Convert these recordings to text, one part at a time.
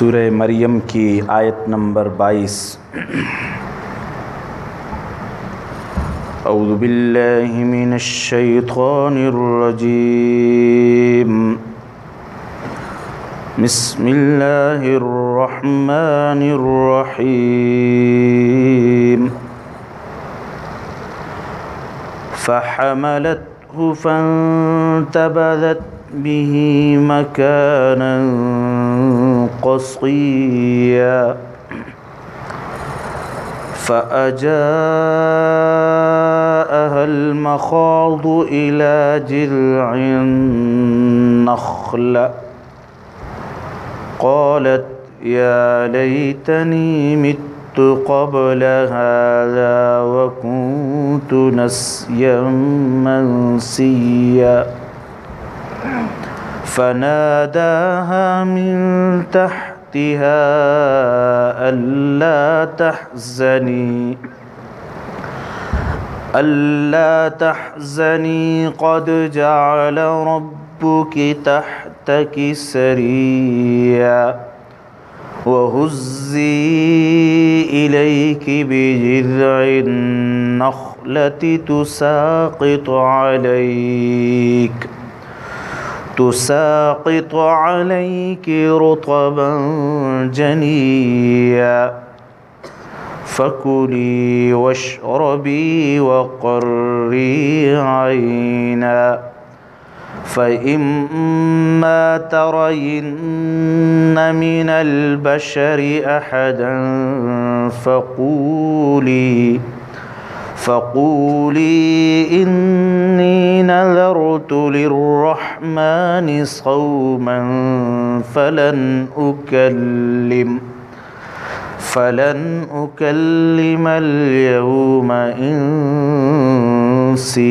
سورہ مریم کی آیت نمبر بائیس۔ اعوذ باللہ من الشیطان الرجیم۔ بسم اللہ الرحمن الرحیم۔ فحملته فانتبذت به مكانا قصيا. فأجاءها المخاض إلى جذع النخل. قالت يا ليتني مت قبل هذا وكنت نسيا منسيا. فناداها من تحتها ألا تحزني ألا تحزني قد جعل ربك تحتك سريا وهزي إليك بجذع النخلة تساقط عليك. تساقط عليك رطبا جنيا. فكلي واشربي وقري عينا. فإما ترين من البشر أحدا فقولي فقولي إني نذرت للرحمن صوما فلن أكلم فلن أكلم اليوم إنسيا.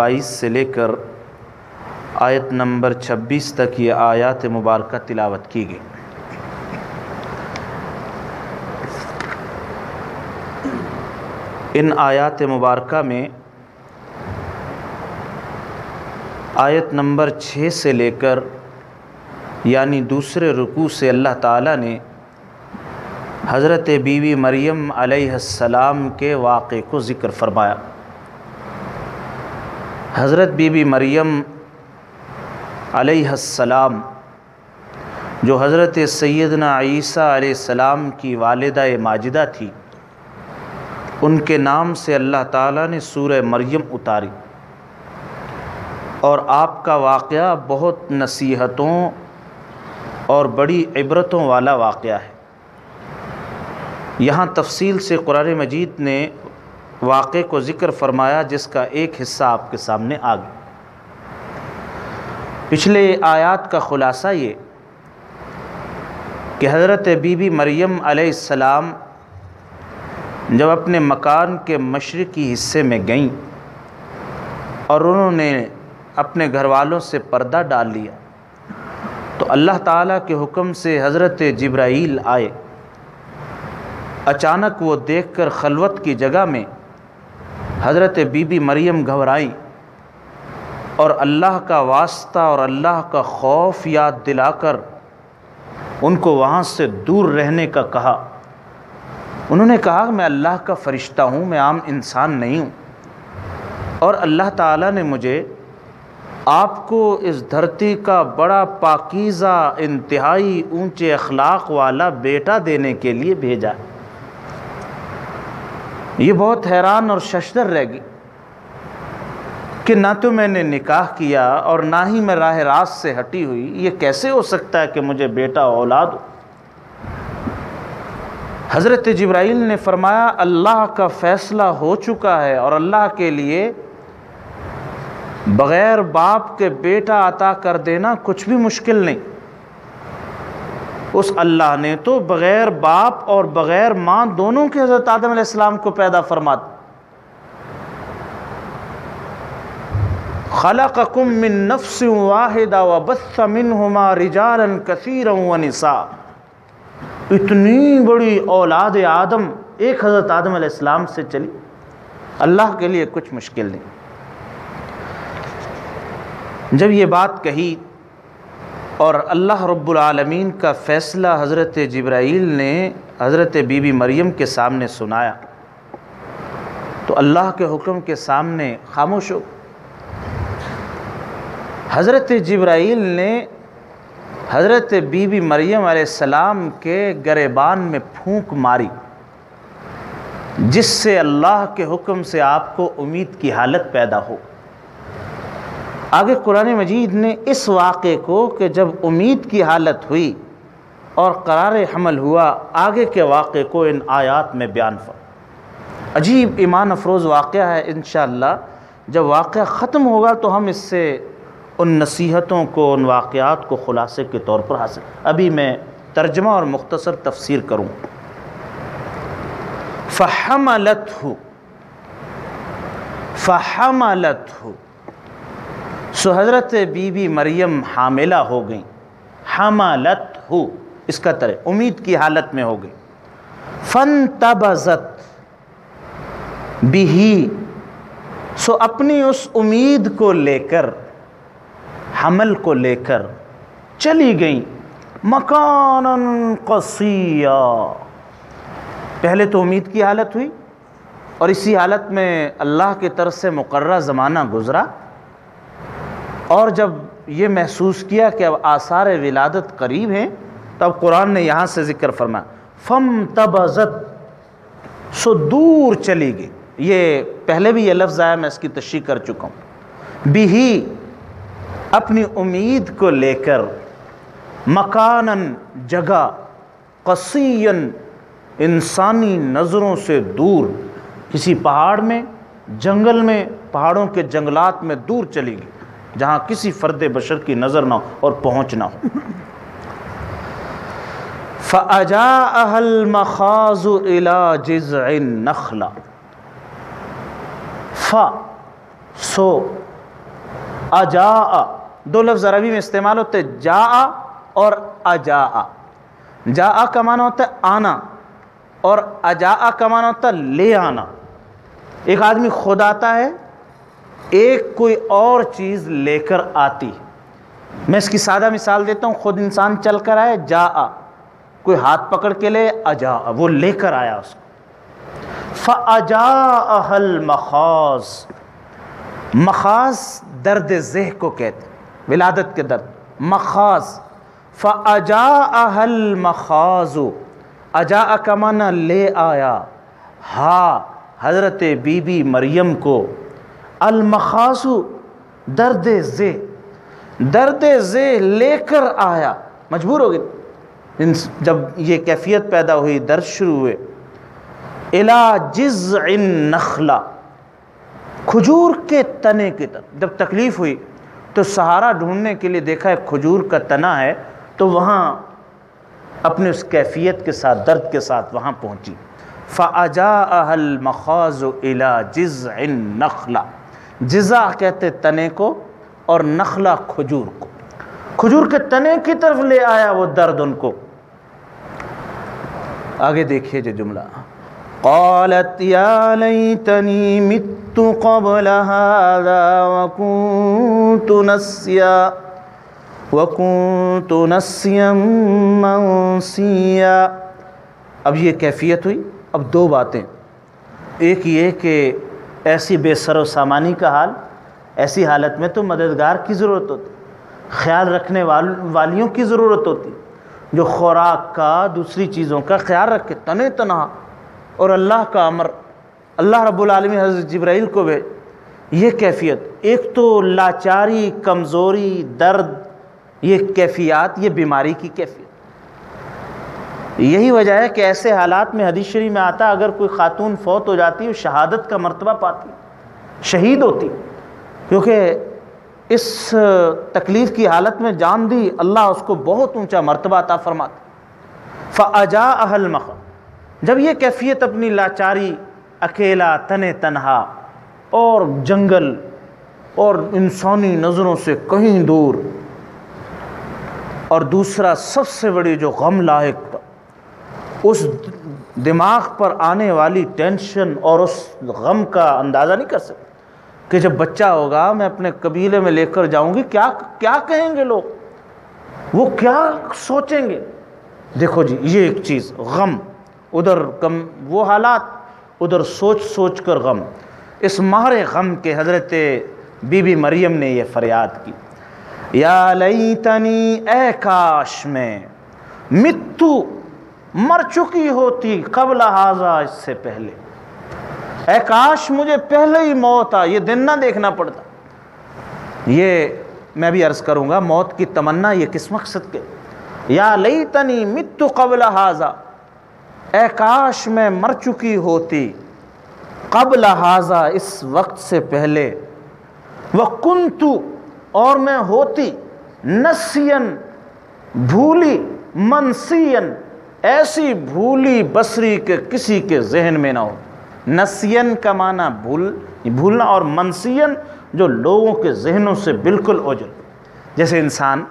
22 لے کر آیت نمبر چھبیس تک یہ آیات مبارکہ تلاوت کی گئی۔ ان آیات مبارکہ میں آیت نمبر چھ سے لے کر یعنی دوسرے رکوع سے اللہ تعالیٰ نے حضرت بیوی مریم علیہ السلام کے واقعے کو ذکر فرمایا۔ حضرت بیوی مریم علیہ السلام، جو حضرت سیدنا عیسیٰ علیہ السلام کی والدہ ماجدہ تھی، ان کے نام سے اللہ تعالیٰ نے سورہ مریم اتاری۔ اور آپ کا واقعہ بہت نصیحتوں اور بڑی عبرتوں والا واقعہ ہے۔ یہاں تفصیل سے قرآن مجید نے واقعے کو ذکر فرمایا، جس کا ایک حصہ آپ کے سامنے آ گیا پچھلے آیات کا خلاصہ یہ کہ حضرت بی بی مریم علیہ السلام جب اپنے مکان کے مشرقی حصے میں گئیں اور انہوں نے اپنے گھر والوں سے پردہ ڈال لیا، تو اللہ تعالیٰ کے حکم سے حضرت جبرائیل آئے۔ اچانک وہ دیکھ کر خلوت کی جگہ میں حضرت بی بی مریم گھبرائیں۔ اور اللہ کا واسطہ اور اللہ کا خوف یاد دلا کر ان کو وہاں سے دور رہنے کا کہا۔ انہوں نے کہا کہ میں اللہ کا فرشتہ ہوں، میں عام انسان نہیں ہوں۔ اور اللہ تعالیٰ نے مجھے آپ کو اس دھرتی کا بڑا پاکیزہ، انتہائی اونچے اخلاق والا بیٹا دینے کے لیے بھیجا۔ یہ بہت حیران اور ششدر رہ گئی۔ کہ نہ تو میں نے نکاح کیا اور نہ ہی میں راہ راست سے ہٹی ہوئی، یہ کیسے ہو سکتا ہے کہ مجھے بیٹا اولاد ہو؟ حضرت جبرائیل نے فرمایا، اللہ کا فیصلہ ہو چکا ہے اور اللہ کے لیے بغیر باپ کے بیٹا عطا کر دینا کچھ بھی مشکل نہیں۔ اس اللہ نے تو بغیر باپ اور بغیر ماں دونوں کے حضرت آدم علیہ السلام کو پیدا فرمات خلقکم من نفس واحدہ وبث منہما رجالا کثیرا ونساء۔ اتنی بڑی اولاد آدم ایک حضرت آدم علیہ السلام سے چلی۔ اللہ کے لیے کچھ مشکل نہیں۔ جب یہ بات کہی اور اللہ رب العالمین کا فیصلہ حضرت جبرائیل نے حضرت بی بی مریم کے سامنے سنایا تو اللہ کے حکم کے سامنے خاموش ہو۔ حضرت جبرائیل نے حضرت بی بی مریم علیہ السلام کے گریبان میں پھونک ماری، جس سے اللہ کے حکم سے آپ کو امید کی حالت پیدا ہو۔ آگے قرآن مجید نے اس واقعے کو کہ جب امید کی حالت ہوئی اور قرار حمل ہوا، آگے کے واقعے کو ان آیات میں بیان فر عجیب ایمان افروز واقعہ ہے انشاءاللہ، جب واقعہ ختم ہوگا تو ہم اس سے ان نصیحتوں کو، ان واقعات کو خلاصے کے طور پر حاصل۔ ابھی میں ترجمہ اور مختصر تفسیر کروں۔ فحملت ہو فحملت ہو سو حضرت بی بی مریم حاملہ ہو گئیں۔ حملت ہو اس کا طرح، امید کی حالت میں ہو گئی فن تبزت بھی سو اپنی اس امید کو لے کر حمل کو لے کر چلی گئیں۔ مکان قصیہ پہلے تو امید کی حالت ہوئی اور اسی حالت میں اللہ کی طرف سے مقررہ زمانہ گزرا۔ اور جب یہ محسوس کیا کہ اب آثار ولادت قریب ہیں تب قرآن نے یہاں سے ذکر فرمایا، فم تبزت۔ سو دور چلی گئی۔ یہ پہلے بھی یہ لفظ آیا، میں اس کی تشریح کر چکا ہوں۔ بھی اپنی امید کو لے کر مکانن جگہ قصین انسانی نظروں سے دور، کسی پہاڑ میں، جنگل میں، پہاڑوں کے جنگلات میں دور چلی گئی، جہاں کسی فرد بشر کی نظر نہ ہو اور پہنچ نہ ہو۔ فَأَجَاءَهَا الْمَخَازُ إِلَى جِزْعِ النَّخْلَ۔ ف سو اجا دو لفظ عربی میں استعمال ہوتے جا اور اجا جا کا معنی ہوتا ہے آنا اور اجا کا معنی ہوتا ہے لے آنا۔ ایک آدمی خود آتا ہے، ایک کوئی اور چیز لے کر آتی۔ میں اس کی سادہ مثال دیتا ہوں، خود انسان چل کر آئے جا آ کوئی ہاتھ پکڑ کے لے اجا وہ لے کر آیا اس کو۔ فَأَجَاءَهَا الْمَخَاز مخاز درد ذہ کو کہتے ولادت کے درد مخاز فَأَجَاءَهَا الْمَخَازُ اجا کمانا لے آیا۔ ہا، حضرت بی بی مریم کو۔ المخاسو درد زے۔ درد زے لے کر آیا۔ مجبور ہو گئے۔ جب یہ کیفیت پیدا ہوئی، درد شروع ہوئے۔ الا جزع نخلا کھجور کے تنے کی طرف، جب تکلیف ہوئی تو سہارا ڈھونڈنے کے لیے دیکھا ہے کھجور کا تنا ہے، تو وہاں اپنے اس کیفیت کے ساتھ، درد کے ساتھ وہاں پہنچی۔ فَأَجَاءَهَا الْمَخَازُ إِلَى جِزْعِ النَّخْلَ۔ جزا کہتے تنے کو اور نخلا کھجور کو۔ کھجور کے تنے کی طرف لے آیا وہ درد ان کو۔ آگے دیکھیے جو جملہ۔ قالت یا لیتنی مت قبل هذا وكنت نسیا وكنت نسیا منسیا اب یہ کیفیت ہوئی، اب دو باتیں۔ ایک یہ کہ ایسی بے سر و سامانی کا حال، ایسی حالت میں تو مددگار کی ضرورت ہوتی، خیال رکھنے والیوں کی ضرورت ہوتی، جو خوراک کا، دوسری چیزوں کا خیال رکھے تن تنہا۔ اور اللہ کا امر، اللہ رب العالمین حضرت جبرائیل کو بھی یہ کیفیت، ایک تو لاچاری، کمزوری، درد، یہ کیفیات، یہ بیماری کی کیفیت۔ یہی وجہ ہے کہ ایسے حالات میں حدیث شریف میں آتا اگر کوئی خاتون فوت ہو جاتی ہے شہادت کا مرتبہ پاتی شہید ہوتی کیونکہ اس تکلیف کی حالت میں جان دی، اللہ اس کو بہت اونچا مرتبہ عطا فرماتا فجا اہل مخ جب یہ کیفیت اپنی لاچاری، اکیلا تن تنہا اور جنگل اور انسانی نظروں سے کہیں دور اور دوسرا سب سے بڑی جو غم لاحق اس دماغ پر آنے والی ٹینشن اور اس غم کا اندازہ نہیں کر سکتے کہ جب بچہ ہوگا، میں اپنے قبیلے میں لے کر جاؤں گی، کیا کیا کہیں گے لوگ؟ وہ کیا سوچیں گے؟ دیکھو جی یہ ایک چیز، غم۔ ادھر کم وہ حالات، ادھر سوچ سوچ کر غم۔ اس ماہر غم کے حضرت بی بی مریم نے یہ فریاد کی۔ یا لیتنی اے کاش میں متو مر چکی ہوتی قبل حاضہ اس سے پہلے۔ اے کاش، مجھے پہلے ہی موت آ، یہ دن نہ دیکھنا پڑتا۔ یہ میں بھی عرض کروں گا، موت کی تمنا، یہ کس مقصد کے؟ یا لیتنی متو قبل حاضہ اے کاش میں مر چکی ہوتی قبل حاضہ اس وقت سے پہلے وہ کنتو اور میں ہوتی نسین بھولی منسین ایسی بھولی بسری کے کسی کے ذہن میں نہ ہو نسین کا معنی بھول بھولنا اور منسین جو لوگوں کے ذہنوں سے بالکل اوجل جیسے انسان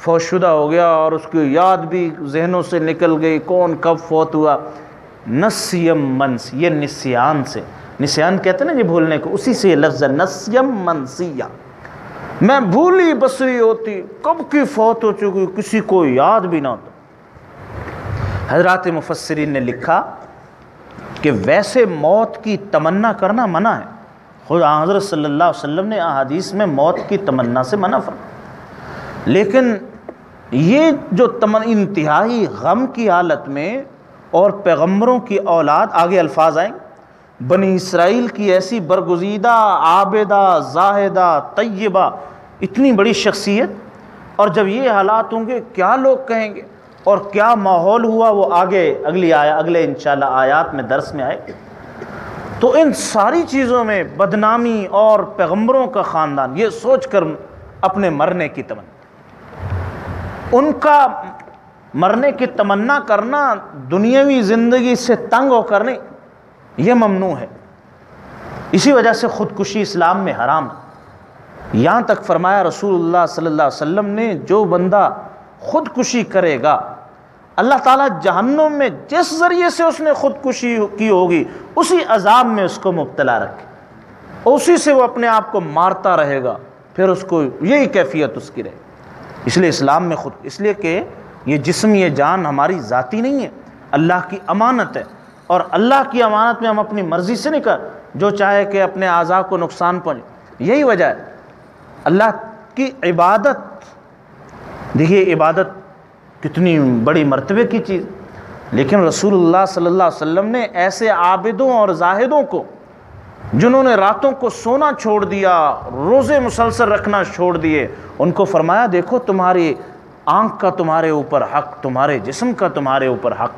فوت شدہ ہو گیا اور اس کی یاد بھی ذہنوں سے نکل گئی کون کب فوت ہوا۔ نسیم منس، یہ نسیان سے۔ نسیان کہتے ہیں نا یہ بھولنے کو، اسی سے یہ لفظ ہے، نسیم منسیہ۔ میں بھولی بسری ہوتی، کب کی فوت ہو چکی، کسی کو یاد بھی نہ ہوتا حضرات مفسرین نے لکھا کہ ویسے موت کی تمنا کرنا منع ہے۔ خود حضرت صلی اللہ علیہ وسلم نے احادیث میں موت کی تمنا سے منع فرمایا۔ لیکن یہ جو تمن انتہائی غم کی حالت میں اور پیغمبروں کی اولاد، آگے الفاظ آئیں، بنی اسرائیل کی ایسی برگزیدہ، عابدہ، زاہدہ، طیبہ، اتنی بڑی شخصیت، اور جب یہ حالات ہوں گے، کیا لوگ کہیں گے؟ اور کیا ماحول ہوا؟ وہ آگے اگلی آیا اگلے انشاءاللہ آیات میں، درس میں آئے۔ تو ان ساری چیزوں میں بدنامی اور پیغمبروں کا خاندان، یہ سوچ کر اپنے مرنے کی تمنا۔ ان کا مرنے کی تمنا کرنا دنیاوی زندگی سے تنگ ہو کر نہیں، یہ ممنوع ہے۔ اسی وجہ سے خودکشی اسلام میں حرام ہے۔ یہاں تک فرمایا رسول اللہ صلی اللہ علیہ وسلم نے، جو بندہ خودکشی کرے گا، اللہ تعالیٰ جہنم میں جس ذریعے سے اس نے خودکشی کی ہوگی، اسی عذاب میں اس کو مبتلا رکھے۔ اسی سے وہ اپنے آپ کو مارتا رہے گا، پھر اس کو یہی کیفیت اس کی رہے۔ اس لیے اسلام میں خود، اس لیے کہ یہ جسم، یہ جان ہماری ذاتی نہیں ہے۔ اللہ کی امانت ہے۔ اور اللہ کی امانت میں ہم اپنی مرضی سے نہیں کر، جو چاہے کہ اپنے اعضاء کو نقصان پہنچے۔ یہی وجہ ہے۔ اللہ کی عبادت، دیکھیے عبادت کتنی بڑی مرتبے کی چیز۔ لیکن رسول اللہ صلی اللہ علیہ وسلم نے ایسے عابدوں اور زاہدوں کو جنہوں نے راتوں کو سونا چھوڑ دیا، روزے مسلسل رکھنا چھوڑ دیے، ان کو فرمایا، دیکھو تمہاری آنکھ کا تمہارے اوپر حق، تمہارے جسم کا تمہارے اوپر حق۔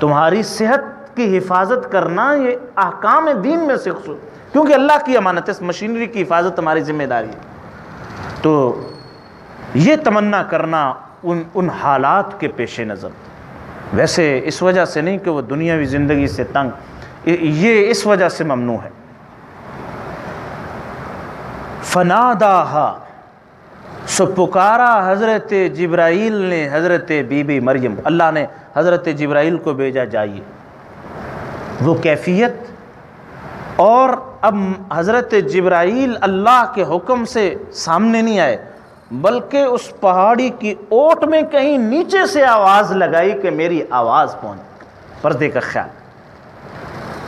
تمہاری صحت کی حفاظت کرنا یہ احکام دین میں سے کیونکہ اللہ کی امانت اس مشینری کی حفاظت ہماری ذمہ داری ہے۔ تو یہ تمنا کرنا ان ان حالات کے پیش نظر۔ ویسے اس وجہ سے نہیں کہ وہ دنیاوی زندگی سے تنگ یہ اس وجہ سے ممنوع ہے۔ فنادہ سو پکارا حضرت جبرائیل نے حضرت بی بی مریم، اللہ نے حضرت جبرائیل کو بھیجا، جائیے۔ وہ کیفیت اور اب حضرت جبرائیل اللہ کے حکم سے سامنے نہیں آئے، بلکہ اس پہاڑی کی اوٹ میں کہیں نیچے سے آواز لگائی کہ میری آواز پہنچ، پردے کا خیال۔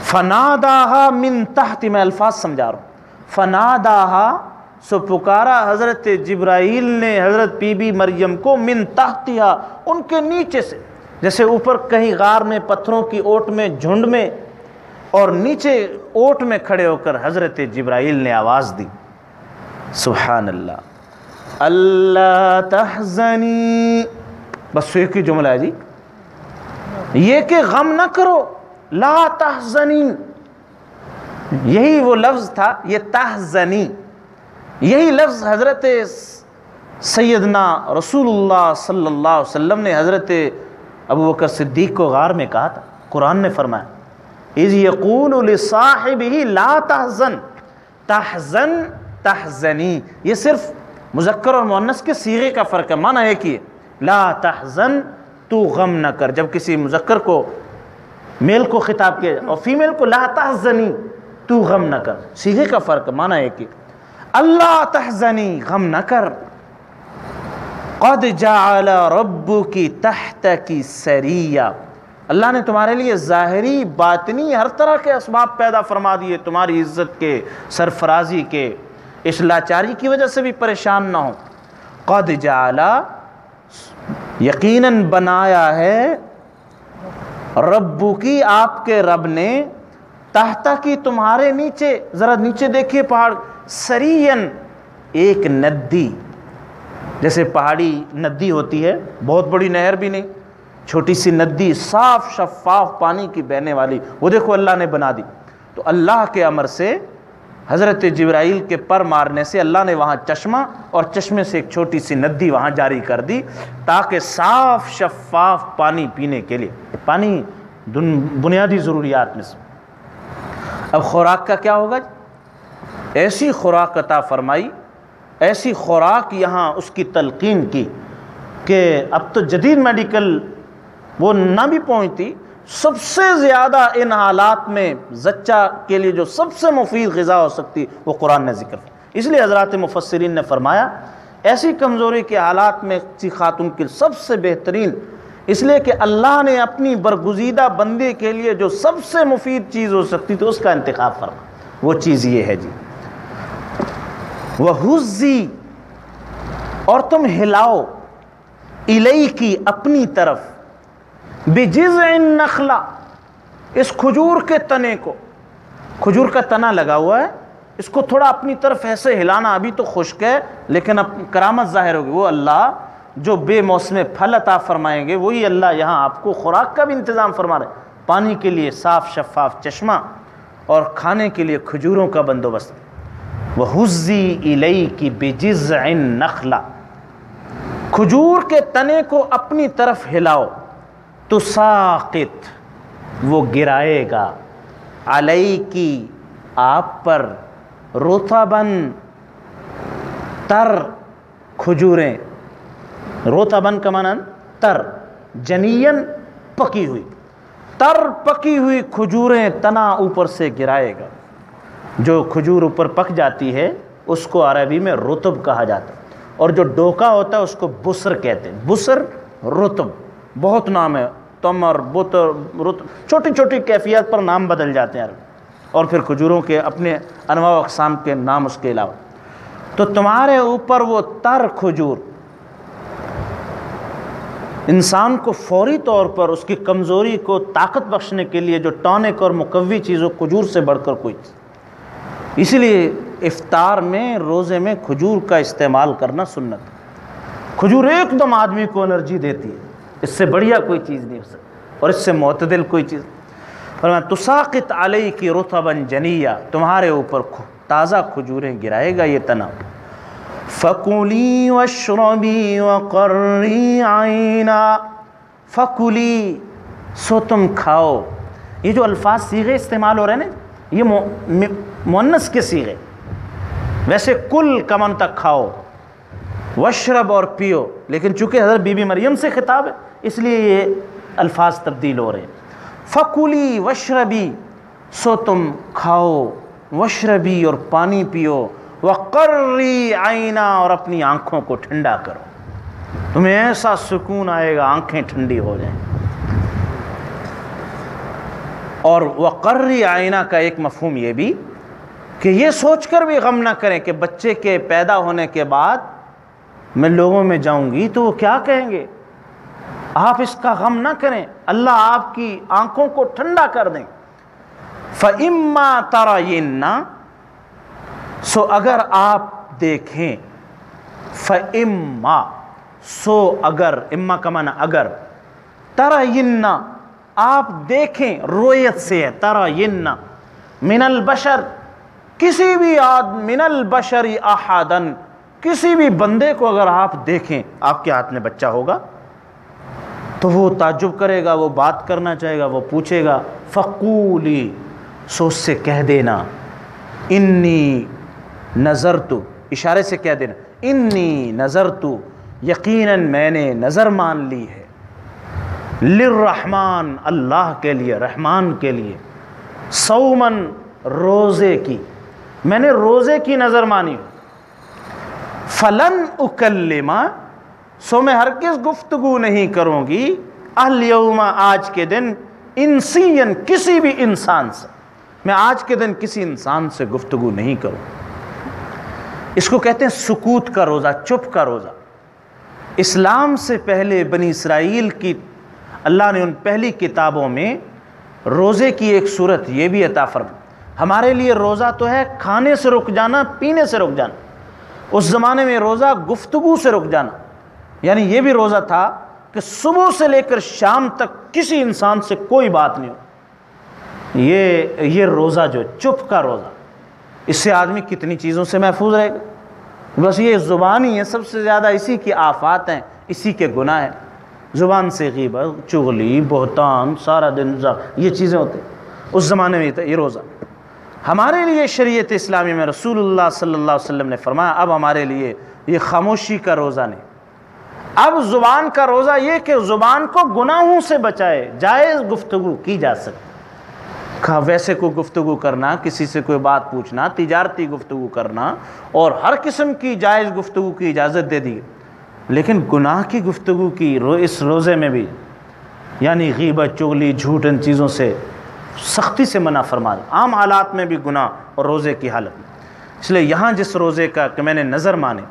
فناداہا من تحت، میں الفاظ سمجھا رہا ہوں۔ فناداہا، سو پکارا حضرت جبرائیل نے حضرت بی بی مریم کو من تحتیا ان کے نیچے سے۔ جیسے اوپر کہیں غار میں، پتھروں کی اوٹ میں، جھنڈ میں، اور نیچے اوٹ میں کھڑے ہو کر حضرت جبرائیل نے آواز دی۔ سبحان اللہ اللہ تحزنی۔ بس ایک ہی جملہ ہے جی۔ یہ کہ غم نہ کرو۔ لا تحزنی یہی وہ لفظ تھا، یہ تحزنی۔ یہی لفظ حضرت سیدنا رسول اللہ صلی اللہ علیہ وسلم نے حضرت ابو بکر صدیق کو غار میں کہا تھا۔ قرآن نے فرمایا، اذ یقول لصاحبہ لا تحزن۔ تحزن، تحزنی۔ یہ صرف مذکر اور مونس کے سیغے کا فرق ہے، معنی ہے۔ کہ لا تحزن، تو غم نہ کر۔ جب کسی مذکر کو میل کو خطاب کیا اور فیمیل کو لا تحزنی، تو غم نہ کر۔ سیگے کا فرق مانا ہے کہ اللہ تحزنی، غم نہ کر۔ قد جعل کی تحت کی سریہ اللہ نے تمہارے لیے ظاہری، باطنی، ہر طرح کے اسباب پیدا فرما دیے، تمہاری عزت کے، سرفرازی کے۔ اس لاچاری کی وجہ سے بھی پریشان نہ ہو۔ قد جعل، یقیناً بنایا ہے ربو کی آپ کے رب نے تحتا کی تمہارے نیچے، ذرا نیچے دیکھیے پہاڑ سرین ایک ندی، جیسے پہاڑی ندی ہوتی ہے، بہت بڑی نہر بھی نہیں، چھوٹی سی ندی، صاف شفاف پانی کی بہنے والی، وہ دیکھو اللہ نے بنا دی۔ تو اللہ کے امر سے حضرت جبرائیل کے پر مارنے سے اللہ نے وہاں چشمہ اور چشمے سے ایک چھوٹی سی ندی وہاں جاری کر دی تاکہ صاف شفاف پانی پینے کے لیے، پانی بنیادی ضروریات میں سے۔ اب خوراک کا کیا ہوگا جی؟ ایسی خوراک عطا فرمائی، ایسی خوراک یہاں اس کی تلقین کی کہ اب تو جدید میڈیکل وہ نہ بھی پہنچتی سب سے زیادہ ان حالات میں زچہ کے لیے جو سب سے مفید غذا ہو سکتی وہ قرآن نے ذکر اس لیے حضرات مفسرین نے فرمایا، ایسی کمزوری کے حالات میں کسی خاتون کی سب سے بہترین، اس لیے کہ اللہ نے اپنی برگزیدہ بندے کے لیے جو سب سے مفید چیز ہو سکتی تو اس کا انتخاب فرما۔ وہ چیز یہ ہے جی۔ وہ حزی اور تم ہلاؤ الئی کی اپنی طرف۔ بجز نخلا اس کھجور کے تنے کو۔ کھجور کا تنا لگا ہوا ہے، اس کو تھوڑا اپنی طرف ایسے ہلانا، ابھی تو خشک ہے، لیکن اب کرامت ظاہر ہوگی۔ وہ اللہ جو بے موسم پھل عطا فرمائیں گے، وہی اللہ یہاں آپ کو خوراک کا بھی انتظام فرما رہے پانی کے لیے صاف شفاف چشمہ اور کھانے کے لیے کھجوروں کا بندوبست۔ وہ حزی الئی کی بجز نخلا کھجور کے تنے کو اپنی طرف ہلاؤ۔ تو ساقت وہ گرائے گا۔ علیہ کی آپ پر روتا بن تر کھجوریں۔ روتا بن کا مانا تر، جنین پکی ہوئی۔ تر پکی ہوئی کھجوریں تنا اوپر سے گرائے گا۔ جو کھجور اوپر پک جاتی ہے، اس کو عربی میں رتب کہا جاتا ہے۔ اور جو ڈوکا ہوتا ہے، اس کو بسر کہتے ہیں۔ بسر رتب بہت نام ہے، تمر، بتر، رت، چھوٹی چھوٹی کیفیت پر نام بدل جاتے ہیں اور پھر کھجوروں کے اپنے انواع و اقسام کے نام اس کے علاوہ۔ تو تمہارے اوپر وہ تر کھجور، انسان کو فوری طور پر اس کی کمزوری کو طاقت بخشنے کے لیے جو ٹونک اور مقوی چیزوں کھجور سے بڑھ کر کوئی اسی لیے افطار میں، روزے میں کھجور کا استعمال کرنا سنت کھجور ایک دم آدمی کو انرجی دیتی ہے۔ اس سے بڑھیا کوئی چیز نہیں ہو سکتی اور اس سے معتدل کوئی چیز فرمایا تساقت علیہ کی رتبن جنیہ، تمہارے اوپر تازہ کھجوریں گرائے گا یہ تنا۔ فکولی وشربی وقری عینا۔ فکولی، سو تم کھاؤ۔ یہ جو الفاظ سیغے استعمال ہو رہے ہیں نا، یہ مونس کے سیغے۔ ویسے کل کمن تک کھاؤ۔ وشرب اور پیو۔ لیکن چونکہ حضرت بی بی مریم سے خطاب ہے، اس لیے یہ الفاظ تبدیل ہو رہے ہیں۔ فکولی وشربی سو تم کھاؤ وشربی اور پانی پیو۔ وقری آئینہ اور اپنی آنکھوں کو ٹھنڈا کرو۔ تمہیں ایسا سکون آئے گا، آنکھیں ٹھنڈی ہو جائیں۔ اور وقری آئینہ کا ایک مفہوم یہ بھی کہ یہ سوچ کر بھی غم نہ کریں کہ بچے کے پیدا ہونے کے بعد میں لوگوں میں جاؤں گی تو وہ کیا کہیں گے؟ آپ اس کا غم نہ کریں، اللہ آپ کی آنکھوں کو ٹھنڈا کر دیں۔ فعما تارا سو اگر آپ دیکھیں فعما سو اگر اما کا معنی اگر۔ ترا آپ دیکھیں، رویت سے ہے ترا من البشر، کسی بھی آد، من البشری احادن کسی بھی بندے کو اگر آپ دیکھیں آپ کے ہاتھ میں بچہ ہوگا، تو وہ تعجب کرے گا، وہ بات کرنا چاہے گا، وہ پوچھے گا، فقولی، سو اس سے کہہ دینا، انی نظر تو اشارے سے کہہ دینا، انی نظر تو یقیناً میں نے نظر مان لی ہے۔ لرحمان اللہ کے لیے، رحمان کے لیے۔ سومن روزے کی، میں نے روزے کی نظر مانی۔ فلن اکلما سو میں ہر کس گفتگو نہیں کروں گی۔ الیوم، آج کے دن انسین، کسی بھی انسان سے۔ میں آج کے دن کسی انسان سے گفتگو نہیں کروں۔ اس کو کہتے ہیں سکوت کا روزہ، چپ کا روزہ۔ اسلام سے پہلے بنی اسرائیل کی، اللہ نے ان پہلی کتابوں میں روزے کی ایک صورت یہ بھی عطا فرم ہمارے لیے روزہ تو ہے کھانے سے رک جانا، پینے سے رک جانا۔ اس زمانے میں روزہ گفتگو سے رک جانا یعنی یہ بھی روزہ تھا کہ صبح سے لے کر شام تک کسی انسان سے کوئی بات نہیں ہو۔ یہ یہ روزہ جو چپ کا روزہ۔ اس سے آدمی کتنی چیزوں سے محفوظ رہے گا۔ بس یہ زبان ہی ہے، سب سے زیادہ اسی کی آفات ہیں، اسی کے گناہ ہیں۔ زبان سے غیبت، چغلی، بہتان، سارا دن یہ چیزیں ہوتی اس زمانے میں یہ روزہ۔ ہمارے لیے شریعت اسلامی میں رسول اللہ صلی اللہ علیہ وسلم نے فرمایا، اب ہمارے لیے یہ خاموشی کا روزہ نہیں۔ اب زبان کا روزہ یہ کہ زبان کو گناہوں سے بچائے جائز گفتگو کی جا سکتی۔ ویسے کوئی گفتگو کرنا، کسی سے کوئی بات پوچھنا، تجارتی گفتگو کرنا اور ہر قسم کی جائز گفتگو کی اجازت دے دی۔ لیکن گناہ کی گفتگو کی رو، اس روزے میں بھی یعنی غیبت، چغلی، جھوٹ، ان چیزوں سے سختی سے منع فرما عام حالات میں بھی گناہ اور روزے کی حالت میں۔ اس لیے یہاں جس روزے کا کہ میں نے نظر مانے،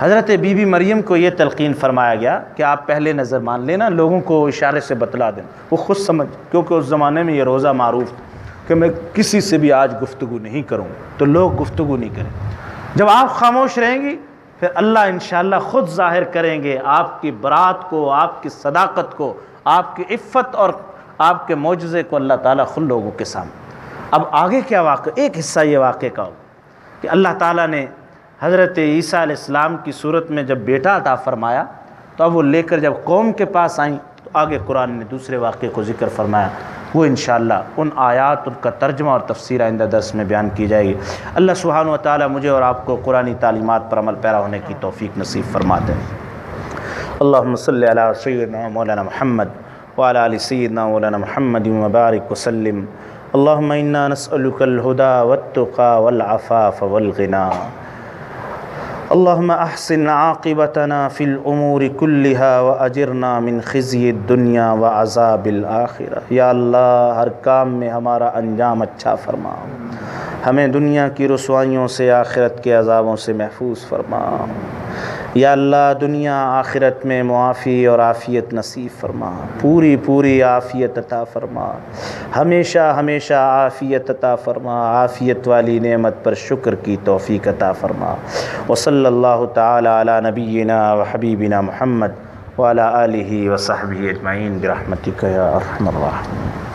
حضرت بی بی مریم کو یہ تلقین فرمایا گیا کہ آپ پہلے نظر مان لینا، لوگوں کو اشارے سے بتلا دیں وہ خود سمجھ، کیونکہ اس زمانے میں یہ روزہ معروف تھا کہ میں کسی سے بھی آج گفتگو نہیں کروں تو لوگ گفتگو نہیں کریں۔ جب آپ خاموش رہیں گی، پھر اللہ انشاءاللہ خود ظاہر کریں گے، آپ کی برات کو، آپ کی صداقت کو، آپ کی عفت اور آپ کے معجزے کو اللہ تعالیٰ خود لوگوں کے سامنے۔ اب آگے کیا واقع، ایک حصہ یہ واقع کا ہو کہ اللہ تعالیٰ نے حضرت عیسیٰ علیہ السلام کی صورت میں جب بیٹا عطا فرمایا، تو اب وہ لے کر جب قوم کے پاس آئیں، تو آگے قرآن نے دوسرے واقعے کو ذکر فرمایا۔ وہ انشاءاللہ ان آیات ان کا ترجمہ اور تفسیر آئندہ درس میں بیان کی جائے گی۔ اللہ سبحانہ و تعالیٰ مجھے اور آپ کو قرآن تعلیمات پر عمل پیرا ہونے کی توفیق نصیب فرما دیں اللہم صلی علی سیدنا مولانا محمد وعلى آل سيدنا مولانا محمد وبارك وسلم. اللهم إنا نسألك الهدى والتقى والعفاف والغنى. اللهم أحسن عاقبتنا في الأمور كلها وأجرنا من خزي الدنيا وعذاب الآخرة. یا اللہ ہر کام میں ہمارا انجام اچھا فرما. ہمیں دنیا کی رسوائیوں سے، آخرت کے عذابوں سے محفوظ فرما. یا اللہ دنیا آخرت میں معافی اور عافیت نصیب فرما۔ پوری پوری عافیت عطا فرما۔ ہمیشہ ہمیشہ عافیت عطا فرما۔ عافیت والی نعمت پر شکر کی توفیق عطا فرما۔ وصلی اللہ تعالی علی نبینا و حبیبنا محمد وعلی آلہ و صحبہ اجمعین برحمتک یا ارحم الراحمین۔